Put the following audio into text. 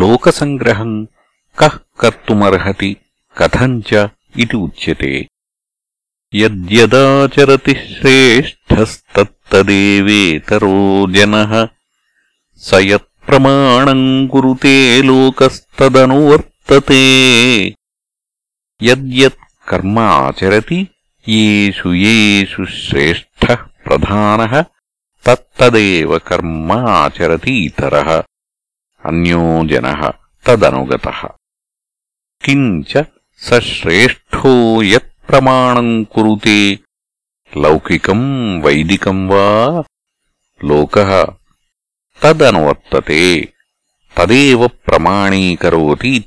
लोकसङ्ग्रहम् कः कर्तुमर्हति कथम् च इति उच्यते। यद्यदाचरति श्रेष्ठस्तत्तदेवेतरो जनः स यत्प्रमाणम् कुरुते लोकस्तदनुवर्तते। यद्यत् कर्म आचरति येषु येषु श्रेष्ठः प्रधानः तत्तदेव कर्म आचरति इतरः అన్యో జన తదనుగత. కించ స శ్రేష్టో యత్ప్రమాణం లౌకికం వైదికం వా లోక తదనువర్తతే. తదేవ ప్రమాణీకరోతి